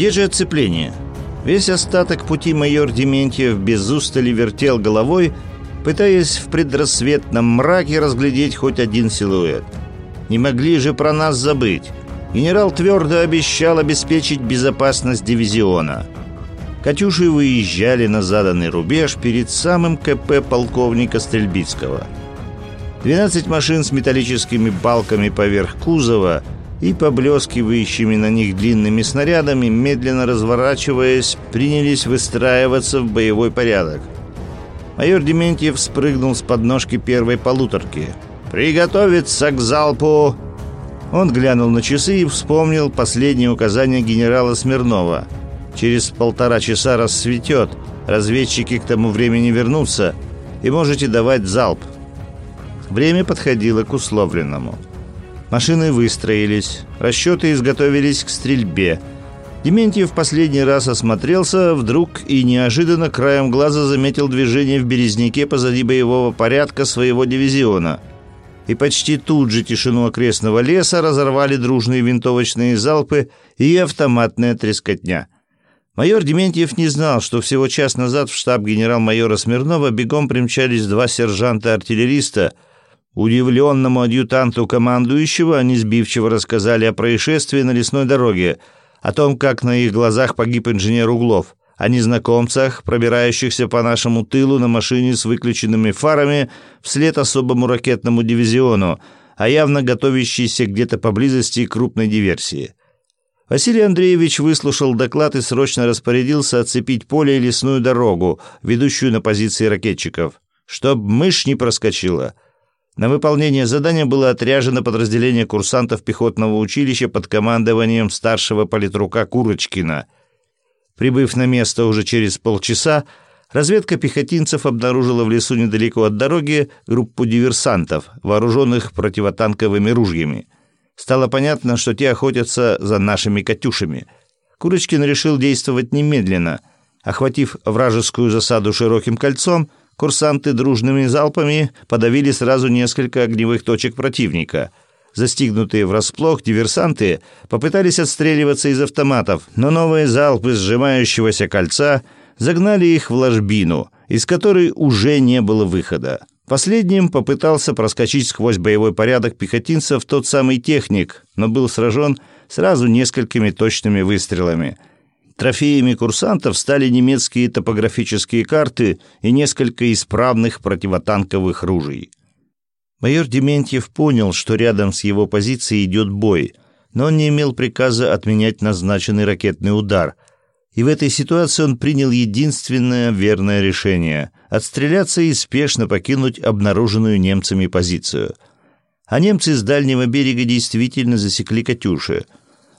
Где же отцепление? Весь остаток пути майор Дементьев без устали вертел головой, пытаясь в предрассветном мраке разглядеть хоть один силуэт. Не могли же про нас забыть. Генерал твердо обещал обеспечить безопасность дивизиона. «Катюши» выезжали на заданный рубеж перед самым КП полковника Стрельбицкого. 12 машин с металлическими балками поверх кузова – и, поблескивающими на них длинными снарядами, медленно разворачиваясь, принялись выстраиваться в боевой порядок. Майор Дементьев спрыгнул с подножки первой полуторки. «Приготовиться к залпу!» Он глянул на часы и вспомнил последнее указание генерала Смирнова. «Через полтора часа рассветет, разведчики к тому времени вернутся, и можете давать залп». Время подходило к условленному – Машины выстроились, расчеты изготовились к стрельбе. Дементьев последний раз осмотрелся, вдруг и неожиданно краем глаза заметил движение в Березняке позади боевого порядка своего дивизиона. И почти тут же тишину окрестного леса разорвали дружные винтовочные залпы и автоматная трескотня. Майор Дементьев не знал, что всего час назад в штаб генерал-майора Смирнова бегом примчались два сержанта-артиллериста – Удивленному адъютанту командующего они сбивчиво рассказали о происшествии на лесной дороге, о том, как на их глазах погиб инженер Углов, о незнакомцах, пробирающихся по нашему тылу на машине с выключенными фарами вслед особому ракетному дивизиону, о явно готовящейся где-то поблизости крупной диверсии. Василий Андреевич выслушал доклад и срочно распорядился оцепить поле и лесную дорогу, ведущую на позиции ракетчиков, чтоб мышь не проскочила — на выполнение задания было отряжено подразделение курсантов пехотного училища под командованием старшего политрука Курочкина. Прибыв на место уже через полчаса, разведка пехотинцев обнаружила в лесу недалеко от дороги группу диверсантов, вооруженных противотанковыми ружьями. Стало понятно, что те охотятся за нашими «Катюшами». Курочкин решил действовать немедленно. Охватив вражескую засаду широким кольцом, Курсанты дружными залпами подавили сразу несколько огневых точек противника. Застигнутые врасплох диверсанты попытались отстреливаться из автоматов, но новые залпы сжимающегося кольца загнали их в ложбину, из которой уже не было выхода. Последним попытался проскочить сквозь боевой порядок пехотинцев тот самый техник, но был сражен сразу несколькими точными выстрелами – Трофеями курсантов стали немецкие топографические карты и несколько исправных противотанковых ружей. Майор Дементьев понял, что рядом с его позицией идет бой, но он не имел приказа отменять назначенный ракетный удар. И в этой ситуации он принял единственное верное решение – отстреляться и спешно покинуть обнаруженную немцами позицию. А немцы с дальнего берега действительно засекли «Катюши»,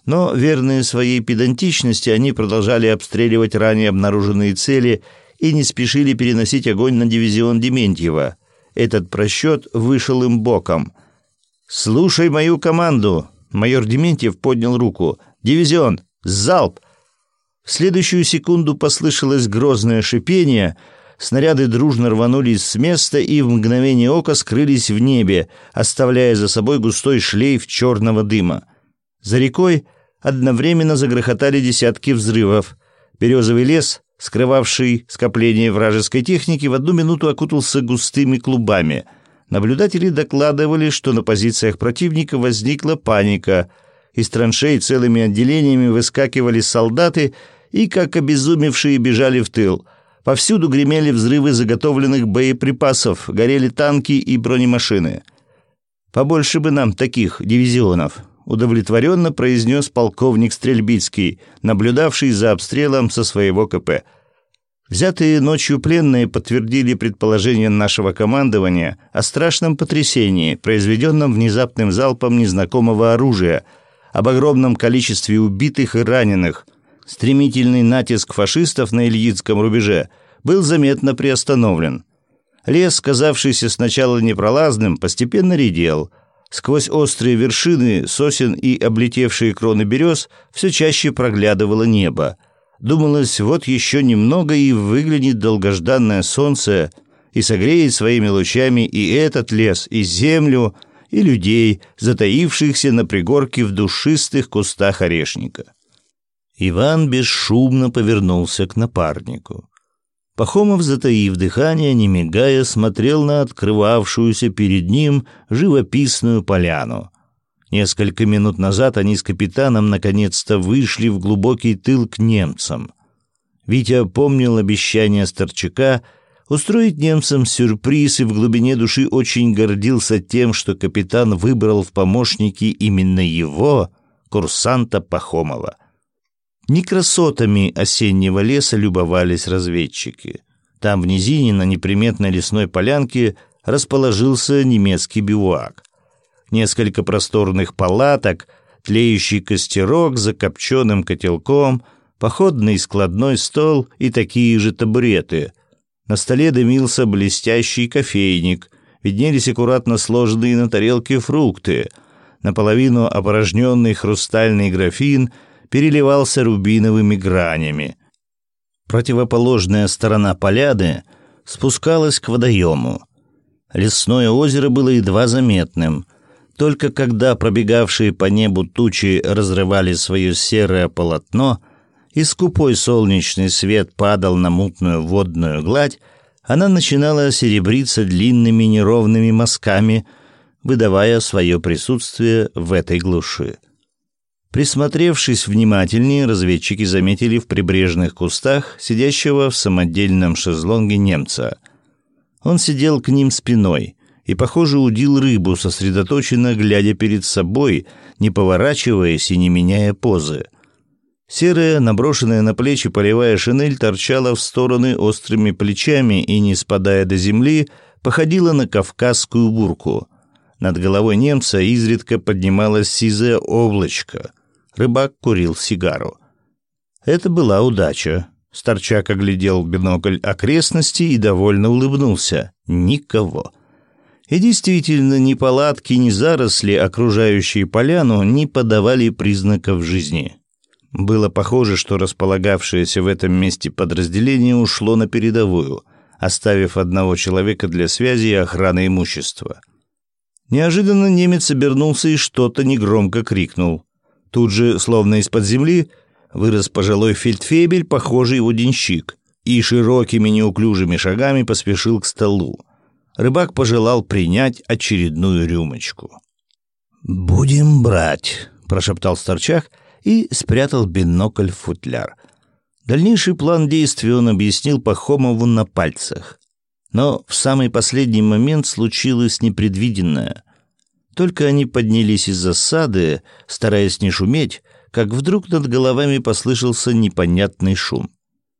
но, верные своей педантичности, они продолжали обстреливать ранее обнаруженные цели и не спешили переносить огонь на дивизион Дементьева. Этот просчет вышел им боком. «Слушай мою команду!» Майор Дементьев поднял руку. «Дивизион! Залп!» В следующую секунду послышалось грозное шипение — Снаряды дружно рванулись с места и в мгновение ока скрылись в небе, оставляя за собой густой шлейф черного дыма. За рекой одновременно загрохотали десятки взрывов. Березовый лес, скрывавший скопление вражеской техники, в одну минуту окутался густыми клубами. Наблюдатели докладывали, что на позициях противника возникла паника. Из траншей целыми отделениями выскакивали солдаты и, как обезумевшие, бежали в тыл. Повсюду гремели взрывы заготовленных боеприпасов, горели танки и бронемашины. Побольше бы нам таких дивизионов удовлетворенно произнес полковник Стрельбицкий, наблюдавший за обстрелом со своего КП. Взятые ночью пленные подтвердили предположение нашего командования о страшном потрясении, произведенном внезапным залпом незнакомого оружия, об огромном количестве убитых и раненых. Стремительный натиск фашистов на Ильицком рубеже был заметно приостановлен. Лес, казавшийся сначала непролазным, постепенно редел – Сквозь острые вершины сосен и облетевшие кроны берез все чаще проглядывало небо. Думалось, вот еще немного и выглянет долгожданное солнце и согреет своими лучами и этот лес, и землю, и людей, затаившихся на пригорке в душистых кустах орешника. Иван бесшумно повернулся к напарнику. Пахомов, затаив дыхание, не мигая, смотрел на открывавшуюся перед ним живописную поляну. Несколько минут назад они с капитаном наконец-то вышли в глубокий тыл к немцам. Витя помнил обещание Старчака устроить немцам сюрприз и в глубине души очень гордился тем, что капитан выбрал в помощники именно его, курсанта Пахомова. Не красотами осеннего леса любовались разведчики. Там в низине на неприметной лесной полянке расположился немецкий бивуак. Несколько просторных палаток, тлеющий костерок за копченым котелком, походный складной стол и такие же табуреты. На столе дымился блестящий кофейник, виднелись аккуратно сложенные на тарелке фрукты. Наполовину опорожненный хрустальный графин переливался рубиновыми гранями. Противоположная сторона поляны спускалась к водоему. Лесное озеро было едва заметным. Только когда пробегавшие по небу тучи разрывали свое серое полотно, и скупой солнечный свет падал на мутную водную гладь, она начинала серебриться длинными неровными мазками, выдавая свое присутствие в этой глуши. Присмотревшись внимательнее, разведчики заметили в прибрежных кустах сидящего в самодельном шезлонге немца. Он сидел к ним спиной и, похоже, удил рыбу, сосредоточенно глядя перед собой, не поворачиваясь и не меняя позы. Серая, наброшенная на плечи полевая шинель торчала в стороны острыми плечами и, не спадая до земли, походила на кавказскую бурку. Над головой немца изредка поднималось сизое облачко — Рыбак курил сигару. Это была удача. Старчак оглядел в бинокль окрестности и довольно улыбнулся. Никого. И действительно, ни палатки, ни заросли, окружающие поляну, не подавали признаков жизни. Было похоже, что располагавшееся в этом месте подразделение ушло на передовую, оставив одного человека для связи и охраны имущества. Неожиданно немец обернулся и что-то негромко крикнул. Тут же, словно из-под земли, вырос пожилой фельдфебель, похожий в денщик, и широкими неуклюжими шагами поспешил к столу. Рыбак пожелал принять очередную рюмочку. «Будем брать», — прошептал Старчак и спрятал бинокль в футляр. Дальнейший план действий он объяснил Пахомову на пальцах. Но в самый последний момент случилось непредвиденное — только они поднялись из засады, стараясь не шуметь, как вдруг над головами послышался непонятный шум.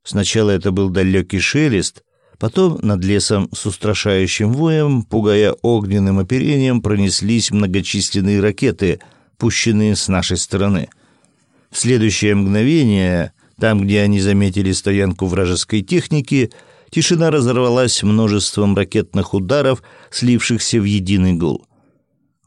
Сначала это был далекий шелест, потом над лесом с устрашающим воем, пугая огненным оперением, пронеслись многочисленные ракеты, пущенные с нашей стороны. В следующее мгновение, там, где они заметили стоянку вражеской техники, тишина разорвалась множеством ракетных ударов, слившихся в единый гул.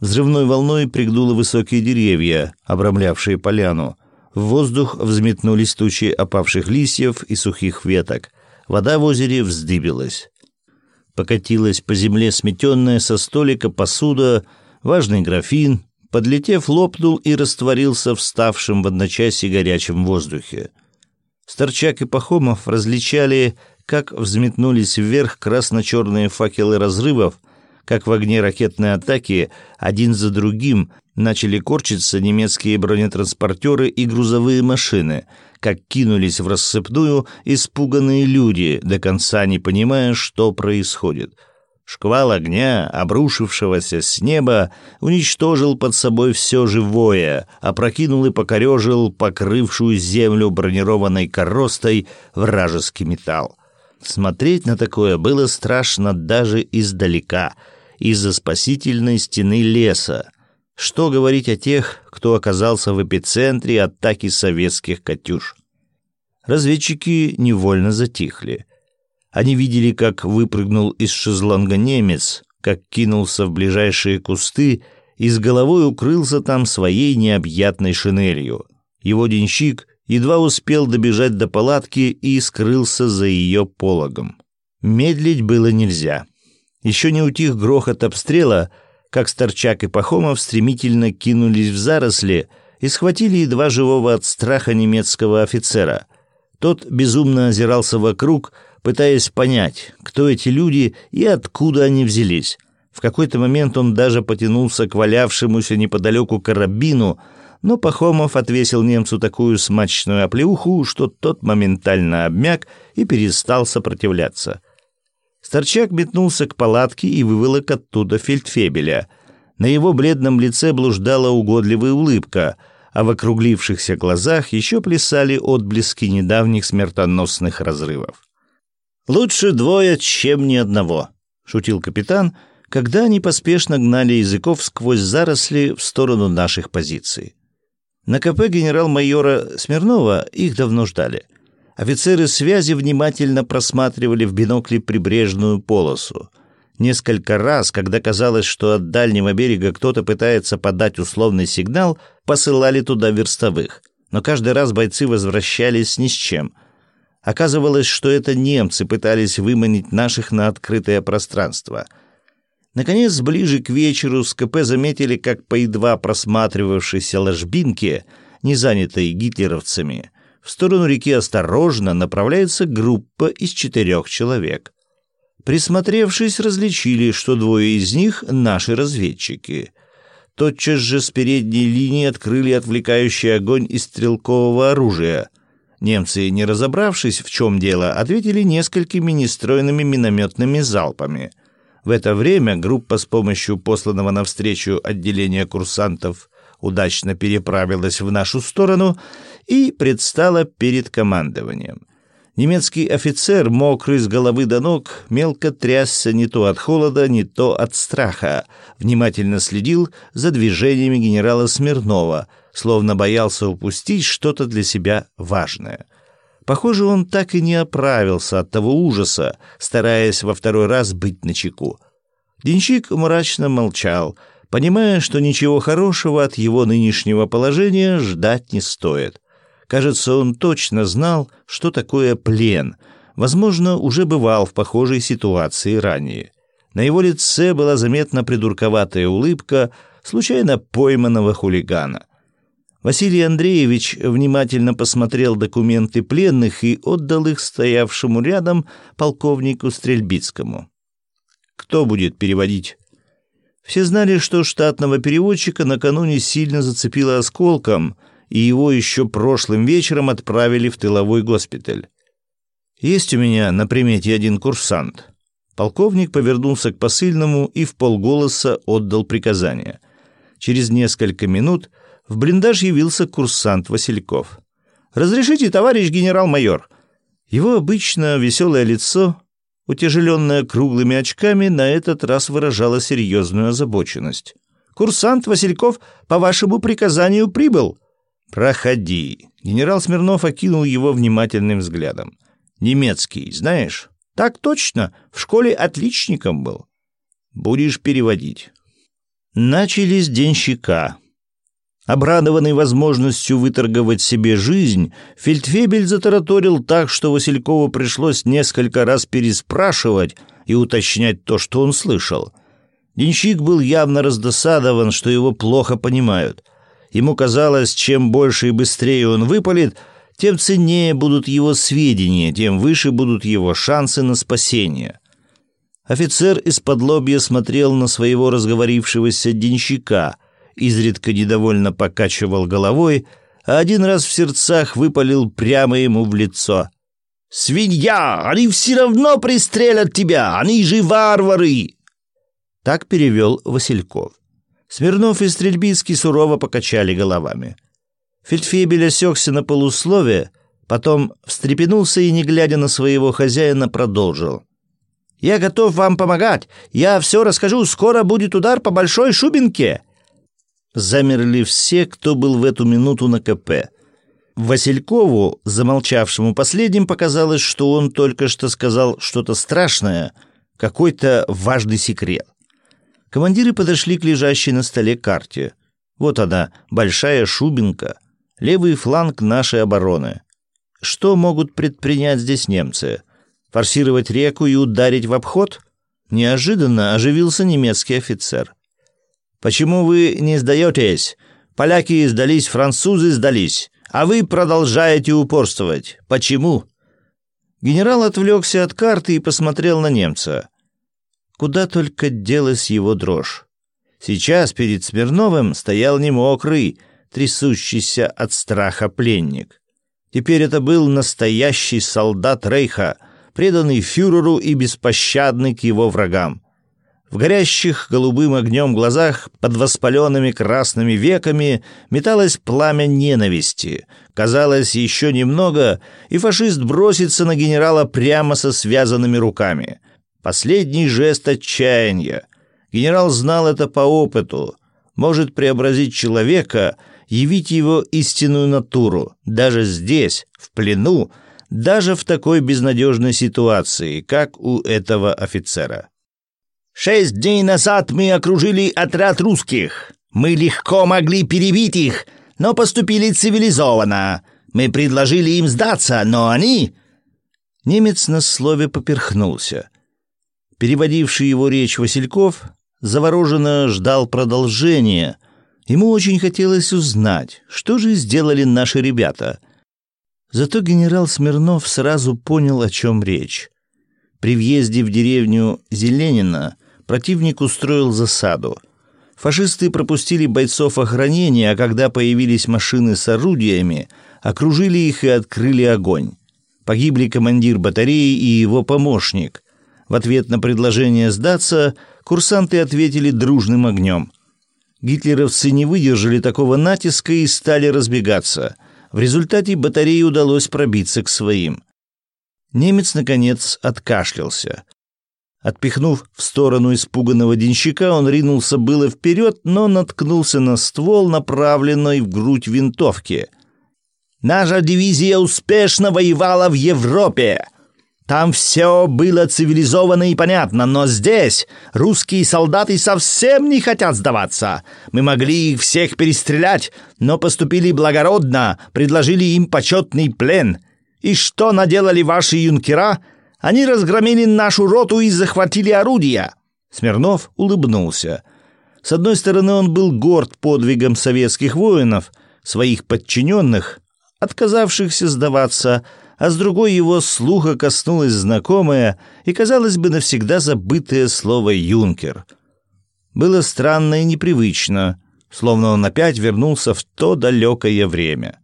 Взрывной волной пригнуло высокие деревья, обрамлявшие поляну. В воздух взметнулись тучи опавших листьев и сухих веток. Вода в озере вздыбилась. Покатилась по земле сметенная со столика посуда, важный графин, подлетев, лопнул и растворился в ставшем в одночасье горячем воздухе. Старчак и Пахомов различали, как взметнулись вверх красно-черные факелы разрывов, как в огне ракетной атаки один за другим начали корчиться немецкие бронетранспортеры и грузовые машины, как кинулись в рассыпную испуганные люди, до конца не понимая, что происходит. Шквал огня, обрушившегося с неба, уничтожил под собой все живое, опрокинул и покорежил покрывшую землю бронированной коростой вражеский металл. Смотреть на такое было страшно даже издалека — из-за спасительной стены леса. Что говорить о тех, кто оказался в эпицентре атаки советских «Катюш»? Разведчики невольно затихли. Они видели, как выпрыгнул из шезлонга немец, как кинулся в ближайшие кусты и с головой укрылся там своей необъятной шинелью. Его денщик едва успел добежать до палатки и скрылся за ее пологом. Медлить было нельзя. Еще не утих грохот обстрела, как Старчак и Пахомов стремительно кинулись в заросли и схватили едва живого от страха немецкого офицера. Тот безумно озирался вокруг, пытаясь понять, кто эти люди и откуда они взялись. В какой-то момент он даже потянулся к валявшемуся неподалеку карабину, но Пахомов отвесил немцу такую смачную оплеуху, что тот моментально обмяк и перестал сопротивляться. Старчак метнулся к палатке и выволок оттуда фельдфебеля. На его бледном лице блуждала угодливая улыбка, а в округлившихся глазах еще плясали отблески недавних смертоносных разрывов. «Лучше двое, чем ни одного», — шутил капитан, когда они поспешно гнали языков сквозь заросли в сторону наших позиций. На КП генерал-майора Смирнова их давно ждали — Офицеры связи внимательно просматривали в бинокле прибрежную полосу. Несколько раз, когда казалось, что от дальнего берега кто-то пытается подать условный сигнал, посылали туда верстовых. Но каждый раз бойцы возвращались ни с чем. Оказывалось, что это немцы пытались выманить наших на открытое пространство. Наконец, ближе к вечеру с КП заметили, как по едва просматривавшейся ложбинке, не занятой гитлеровцами, в сторону реки осторожно направляется группа из четырех человек. Присмотревшись, различили, что двое из них — наши разведчики. Тотчас же с передней линии открыли отвлекающий огонь из стрелкового оружия. Немцы, не разобравшись, в чем дело, ответили несколькими нестройными минометными залпами. В это время группа с помощью посланного навстречу отделения курсантов удачно переправилась в нашу сторону и предстала перед командованием. Немецкий офицер, мокрый с головы до ног, мелко трясся не то от холода, не то от страха, внимательно следил за движениями генерала Смирнова, словно боялся упустить что-то для себя важное. Похоже, он так и не оправился от того ужаса, стараясь во второй раз быть начеку. Денщик мрачно молчал — понимая, что ничего хорошего от его нынешнего положения ждать не стоит. Кажется, он точно знал, что такое плен. Возможно, уже бывал в похожей ситуации ранее. На его лице была заметна придурковатая улыбка случайно пойманного хулигана. Василий Андреевич внимательно посмотрел документы пленных и отдал их стоявшему рядом полковнику Стрельбицкому. «Кто будет переводить?» Все знали, что штатного переводчика накануне сильно зацепило осколком, и его еще прошлым вечером отправили в тыловой госпиталь. «Есть у меня на примете один курсант». Полковник повернулся к посыльному и в полголоса отдал приказание. Через несколько минут в блиндаж явился курсант Васильков. «Разрешите, товарищ генерал-майор?» Его обычно веселое лицо утяжеленная круглыми очками, на этот раз выражала серьезную озабоченность. «Курсант Васильков по вашему приказанию прибыл». «Проходи». Генерал Смирнов окинул его внимательным взглядом. «Немецкий, знаешь?» «Так точно. В школе отличником был». «Будешь переводить». Начали с денщика. Обрадованный возможностью выторговать себе жизнь, фельдфебель затараторил так, что Василькову пришлось несколько раз переспрашивать и уточнять то, что он слышал. Денщик был явно раздосадован, что его плохо понимают. Ему казалось, чем больше и быстрее он выпалит, тем ценнее будут его сведения, тем выше будут его шансы на спасение. Офицер из-под лобья смотрел на своего разговорившегося денщика — изредка недовольно покачивал головой, а один раз в сердцах выпалил прямо ему в лицо. «Свинья! Они все равно пристрелят тебя! Они же варвары!» Так перевел Васильков. Смирнов и Стрельбицкий сурово покачали головами. Фельдфебель осекся на полусловие, потом встрепенулся и, не глядя на своего хозяина, продолжил. «Я готов вам помогать. Я все расскажу. Скоро будет удар по Большой Шубинке замерли все, кто был в эту минуту на КП. Василькову, замолчавшему последним, показалось, что он только что сказал что-то страшное, какой-то важный секрет. Командиры подошли к лежащей на столе карте. Вот она, большая шубинка, левый фланг нашей обороны. Что могут предпринять здесь немцы? Форсировать реку и ударить в обход? Неожиданно оживился немецкий офицер. Почему вы не сдаетесь? Поляки сдались, французы сдались, а вы продолжаете упорствовать. Почему?» Генерал отвлекся от карты и посмотрел на немца. Куда только делась его дрожь. Сейчас перед Смирновым стоял не мокрый, трясущийся от страха пленник. Теперь это был настоящий солдат Рейха, преданный фюреру и беспощадный к его врагам. В горящих голубым огнем глазах под воспаленными красными веками металось пламя ненависти. Казалось, еще немного, и фашист бросится на генерала прямо со связанными руками. Последний жест отчаяния. Генерал знал это по опыту. Может преобразить человека, явить его истинную натуру, даже здесь, в плену, даже в такой безнадежной ситуации, как у этого офицера. Шесть дней назад мы окружили отряд русских. Мы легко могли перебить их, но поступили цивилизованно. Мы предложили им сдаться, но они...» Немец на слове поперхнулся. Переводивший его речь Васильков завороженно ждал продолжения. Ему очень хотелось узнать, что же сделали наши ребята. Зато генерал Смирнов сразу понял, о чем речь. При въезде в деревню Зеленина противник устроил засаду. Фашисты пропустили бойцов охранения, а когда появились машины с орудиями, окружили их и открыли огонь. Погибли командир батареи и его помощник. В ответ на предложение сдаться курсанты ответили дружным огнем. Гитлеровцы не выдержали такого натиска и стали разбегаться. В результате батарее удалось пробиться к своим. Немец, наконец, откашлялся. Отпихнув в сторону испуганного денщика, он ринулся было вперед, но наткнулся на ствол, направленный в грудь винтовки. «Наша дивизия успешно воевала в Европе. Там все было цивилизованно и понятно, но здесь русские солдаты совсем не хотят сдаваться. Мы могли их всех перестрелять, но поступили благородно, предложили им почетный плен. И что наделали ваши юнкера?» Они разгромили нашу роту и захватили орудия. Смирнов улыбнулся. С одной стороны, он был горд подвигом советских воинов, своих подчиненных, отказавшихся сдаваться, а с другой его слуха коснулось знакомое и, казалось бы, навсегда забытое слово «юнкер». Было странно и непривычно, словно он опять вернулся в то далекое время.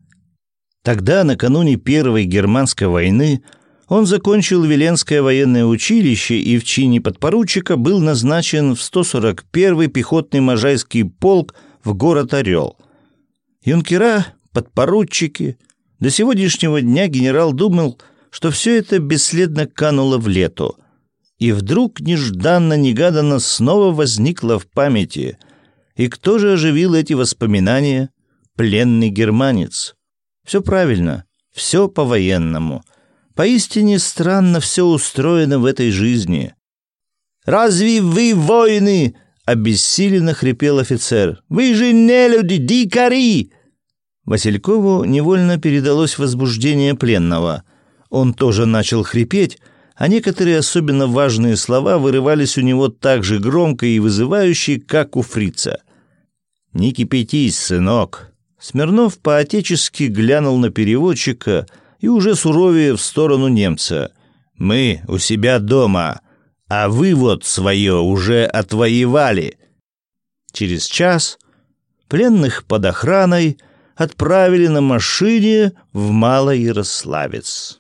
Тогда, накануне Первой Германской войны, он закончил Веленское военное училище и в чине подпоручика был назначен в 141-й пехотный Можайский полк в город Орел. Юнкера, подпоручики. До сегодняшнего дня генерал думал, что все это бесследно кануло в лету. И вдруг нежданно-негаданно снова возникло в памяти. И кто же оживил эти воспоминания? Пленный германец. Все правильно, все по-военному — Поистине странно все устроено в этой жизни. «Разве вы воины?» — обессиленно хрипел офицер. «Вы же не люди, дикари!» Василькову невольно передалось возбуждение пленного. Он тоже начал хрипеть, а некоторые особенно важные слова вырывались у него так же громко и вызывающе, как у фрица. «Не кипятись, сынок!» Смирнов по-отечески глянул на переводчика — и уже суровее в сторону немца. «Мы у себя дома, а вы вот свое уже отвоевали». Через час пленных под охраной отправили на машине в Малоярославец.